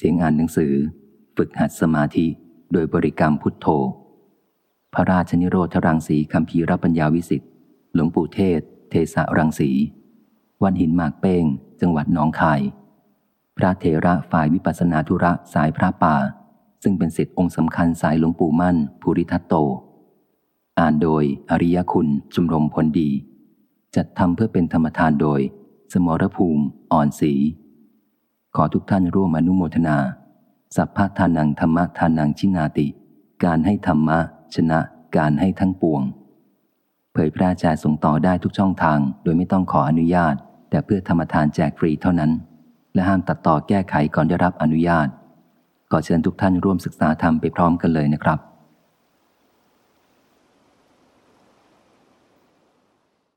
เสียงอ่านหนังสือ ฝึกหัดสมาธิ โดยบริกรรมพุทโธ พระราชนิโรธรังสีคำพีรปัญญาวิสิทธิ์หลวงปู่เทศ เทสะรังสี วันหินหมากเป้ง จังหวัดหนองคาย พระเถระฝ่ายวิปัสนาธุระสายพระป่า ซึ่งเป็นศิษย์องค์สำคัญสายหลวงปู่มั่น ภูริทัตโต อ่านโดยอริยคุณจุมรมผลดี จัดทำเพื่อเป็นธรรมทานโดย สมรภูมิ อ่อนสี ขอทุกท่านร่วมอนุโมทนา สัพพะทานังธรรมะทานังชินาติ การให้ธรรมะ ชนะการให้ทั้งปวง เผยแพร่แจกส่งต่อได้ทุกช่องทาง โดยไม่ต้องขออนุญาต แต่เพื่อธรรมทานแจกฟรีเท่านั้น และห้ามตัดต่อแก้ไขก่อนได้รับอนุญาต ขอเชิญทุกท่านร่วมศึกษาธรรมไปพร้อมกันเลยนะครับ